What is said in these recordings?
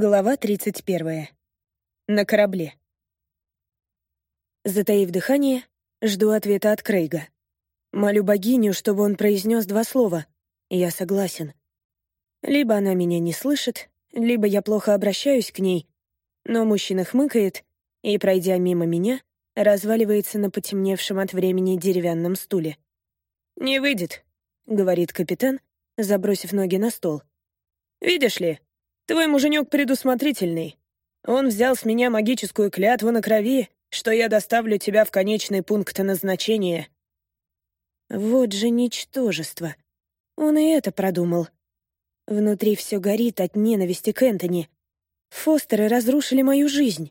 Глава 31. На корабле. Затаив дыхание, жду ответа от Крейга. Молю богиню, чтобы он произнес два слова. Я согласен. Либо она меня не слышит, либо я плохо обращаюсь к ней, но мужчина хмыкает и, пройдя мимо меня, разваливается на потемневшем от времени деревянном стуле. «Не выйдет», — говорит капитан, забросив ноги на стол. «Видишь ли, Твой муженек предусмотрительный. Он взял с меня магическую клятву на крови, что я доставлю тебя в конечный пункт назначения. Вот же ничтожество. Он и это продумал. Внутри все горит от ненависти к Энтони. Фостеры разрушили мою жизнь.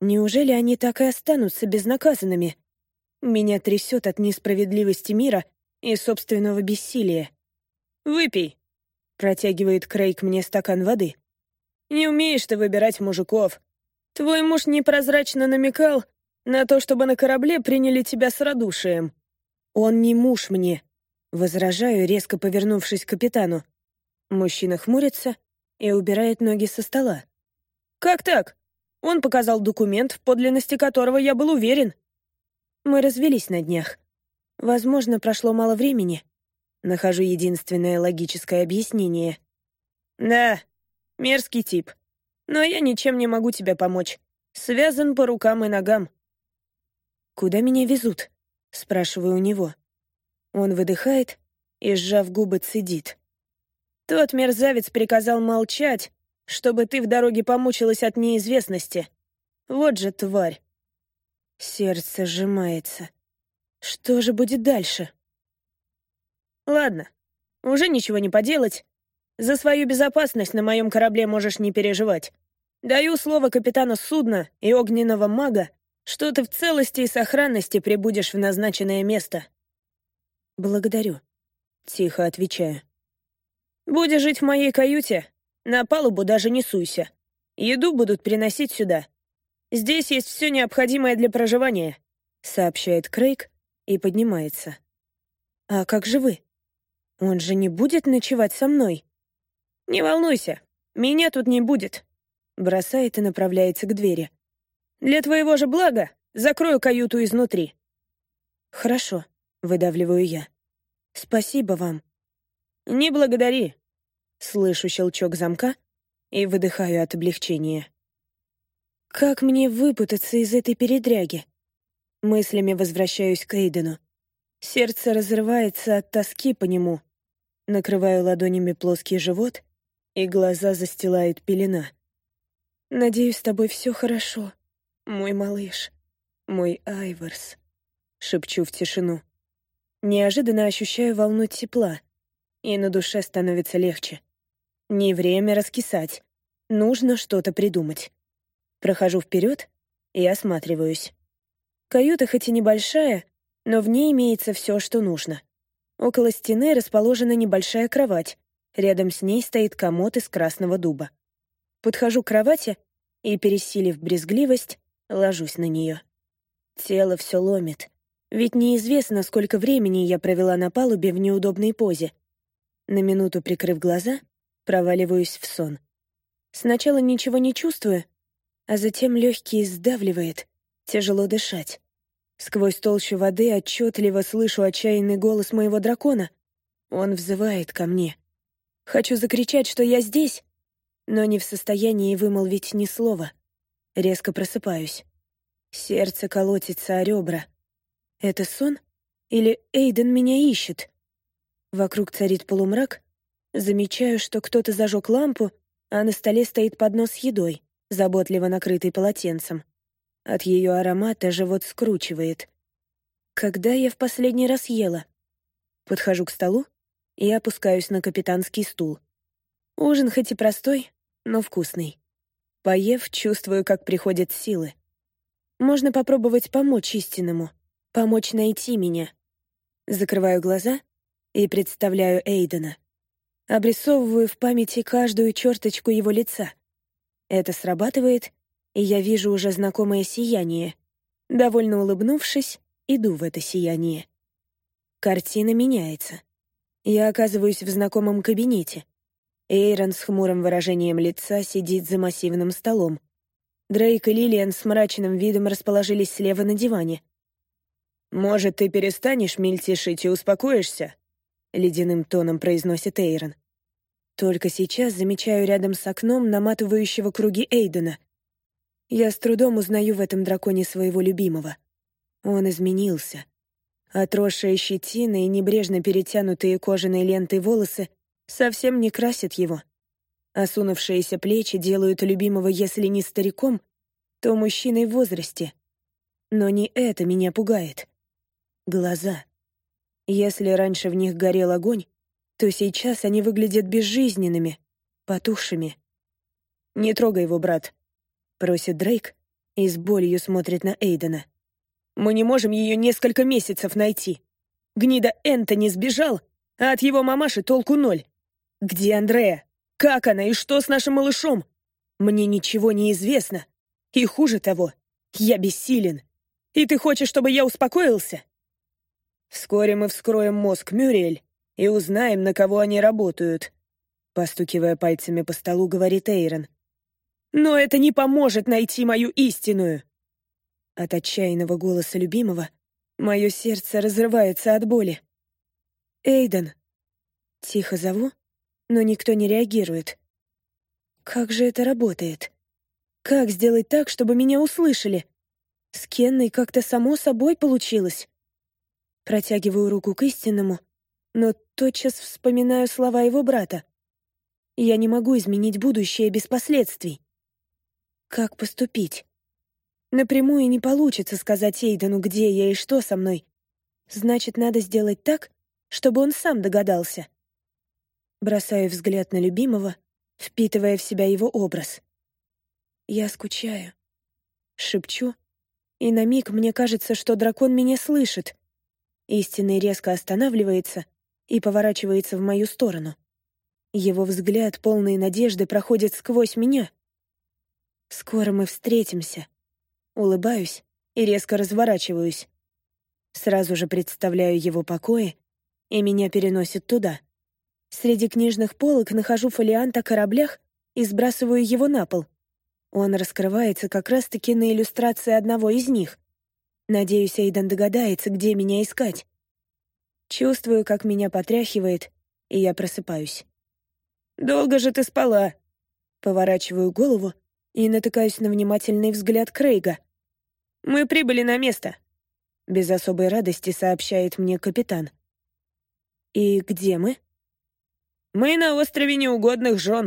Неужели они так и останутся безнаказанными? Меня трясет от несправедливости мира и собственного бессилия. «Выпей», — протягивает Крейг мне стакан воды. Не умеешь ты выбирать мужиков. Твой муж непрозрачно намекал на то, чтобы на корабле приняли тебя с радушием. Он не муж мне. Возражаю, резко повернувшись к капитану. Мужчина хмурится и убирает ноги со стола. «Как так? Он показал документ, в подлинности которого я был уверен». Мы развелись на днях. Возможно, прошло мало времени. Нахожу единственное логическое объяснение. «Да, Мерзкий тип. Но я ничем не могу тебе помочь. Связан по рукам и ногам». «Куда меня везут?» — спрашиваю у него. Он выдыхает и, сжав губы, цедит. «Тот мерзавец приказал молчать, чтобы ты в дороге помучилась от неизвестности. Вот же тварь!» Сердце сжимается. Что же будет дальше? «Ладно, уже ничего не поделать. За свою безопасность на моем корабле можешь не переживать. Даю слово капитана судна и огненного мага, что ты в целости и сохранности прибудешь в назначенное место. Благодарю. Тихо отвечаю. Будешь жить в моей каюте, на палубу даже не суйся. Еду будут приносить сюда. Здесь есть все необходимое для проживания, сообщает Крейг и поднимается. А как же вы? Он же не будет ночевать со мной? «Не волнуйся, меня тут не будет», — бросает и направляется к двери. «Для твоего же блага закрою каюту изнутри». «Хорошо», — выдавливаю я. «Спасибо вам». «Не благодари». Слышу щелчок замка и выдыхаю от облегчения. «Как мне выпутаться из этой передряги?» Мыслями возвращаюсь к Эйдену. Сердце разрывается от тоски по нему. Накрываю ладонями плоский живот и глаза застилает пелена. «Надеюсь, с тобой все хорошо, мой малыш, мой Айворс», — шепчу в тишину. Неожиданно ощущаю волну тепла, и на душе становится легче. Не время раскисать, нужно что-то придумать. Прохожу вперед и осматриваюсь. Каюта хоть и небольшая, но в ней имеется все, что нужно. Около стены расположена небольшая кровать, Рядом с ней стоит комод из красного дуба. Подхожу к кровати и, пересилив брезгливость, ложусь на нее. Тело все ломит, ведь неизвестно, сколько времени я провела на палубе в неудобной позе. На минуту прикрыв глаза, проваливаюсь в сон. Сначала ничего не чувствую, а затем легкие сдавливает, тяжело дышать. Сквозь толщу воды отчетливо слышу отчаянный голос моего дракона. Он взывает ко мне. Хочу закричать, что я здесь, но не в состоянии вымолвить ни слова. Резко просыпаюсь. Сердце колотится о ребра. Это сон? Или Эйден меня ищет? Вокруг царит полумрак. Замечаю, что кто-то зажег лампу, а на столе стоит поднос с едой, заботливо накрытый полотенцем. От ее аромата живот скручивает. Когда я в последний раз ела? Подхожу к столу и опускаюсь на капитанский стул. Ужин хоть и простой, но вкусный. Поев, чувствую, как приходят силы. Можно попробовать помочь истинному, помочь найти меня. Закрываю глаза и представляю Эйдена. Обрисовываю в памяти каждую черточку его лица. Это срабатывает, и я вижу уже знакомое сияние. Довольно улыбнувшись, иду в это сияние. Картина меняется. Я оказываюсь в знакомом кабинете. Эйрон с хмурым выражением лица сидит за массивным столом. Дрейк и Лилиан с мрачным видом расположились слева на диване. «Может, ты перестанешь мельтешить и успокоишься?» — ледяным тоном произносит Эйрон. Только сейчас замечаю рядом с окном наматывающего круги Эйдена. Я с трудом узнаю в этом драконе своего любимого. Он изменился. Отросшая щетина и небрежно перетянутые кожаной лентой волосы совсем не красят его. Осунувшиеся плечи делают любимого, если не стариком, то мужчиной в возрасте. Но не это меня пугает. Глаза. Если раньше в них горел огонь, то сейчас они выглядят безжизненными, потухшими. «Не трогай его, брат», — просит Дрейк и с болью смотрит на Эйдена. «Мы не можем ее несколько месяцев найти. Гнида Энтони сбежал, а от его мамаши толку ноль. Где Андрея? Как она и что с нашим малышом? Мне ничего не известно. И хуже того, я бессилен. И ты хочешь, чтобы я успокоился? Вскоре мы вскроем мозг Мюриэль и узнаем, на кого они работают. Постукивая пальцами по столу, говорит Эйрон. Но это не поможет найти мою истинную. От отчаянного голоса любимого мое сердце разрывается от боли. Эйден. Тихо зову, но никто не реагирует. Как же это работает? Как сделать так, чтобы меня услышали? С Кенной как-то само собой получилось. Протягиваю руку к истинному, но тотчас вспоминаю слова его брата. Я не могу изменить будущее без последствий. Как поступить? Напрямую не получится сказать Эйдену, где я и что со мной. Значит, надо сделать так, чтобы он сам догадался. Бросаю взгляд на любимого, впитывая в себя его образ. Я скучаю. Шепчу, и на миг мне кажется, что дракон меня слышит. Истинный резко останавливается и поворачивается в мою сторону. Его взгляд, полный надежды, проходит сквозь меня. Скоро мы встретимся. Улыбаюсь и резко разворачиваюсь. Сразу же представляю его покои, и меня переносит туда — Среди книжных полок нахожу фолиант о кораблях и сбрасываю его на пол. Он раскрывается как раз-таки на иллюстрации одного из них. Надеюсь, Эйден догадается, где меня искать. Чувствую, как меня потряхивает, и я просыпаюсь. «Долго же ты спала?» Поворачиваю голову и натыкаюсь на внимательный взгляд Крейга. «Мы прибыли на место», — без особой радости сообщает мне капитан. «И где мы?» «Мы на острове неугодных жен»,